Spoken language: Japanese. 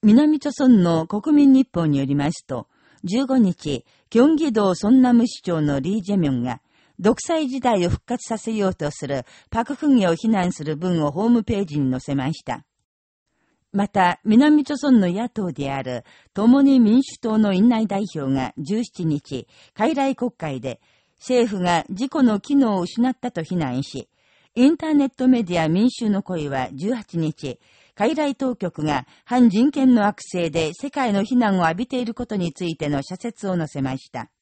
南朝村の国民日報によりますと、15日、京畿道ソンナム市長のリー・ジェミョンが、独裁時代を復活させようとするパクフンゲを非難する文をホームページに載せました。また、南朝村の野党である、共に民主党の院内代表が17日、海来国会で、政府が自己の機能を失ったと非難し、インターネットメディア民衆の声は18日、海外当局が反人権の悪性で世界の非難を浴びていることについての社説を載せました。